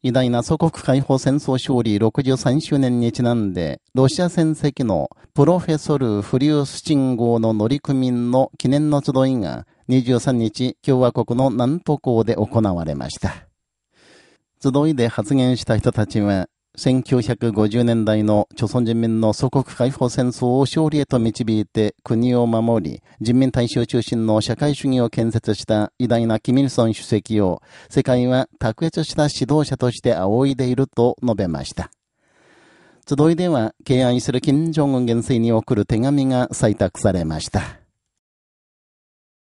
偉大な祖国解放戦争勝利63周年にちなんで、ロシア戦績のプロフェソル・フリュースチン号の乗組員の記念の集いが23日共和国の南都港で行われました。集いで発言した人たちは、1950年代の朝鮮人民の祖国解放戦争を勝利へと導いて国を守り、人民大衆中心の社会主義を建設した偉大なキミルソン主席を世界は卓越した指導者として仰いでいると述べました。集いでは敬愛する金正恩元帥に送る手紙が採択されました。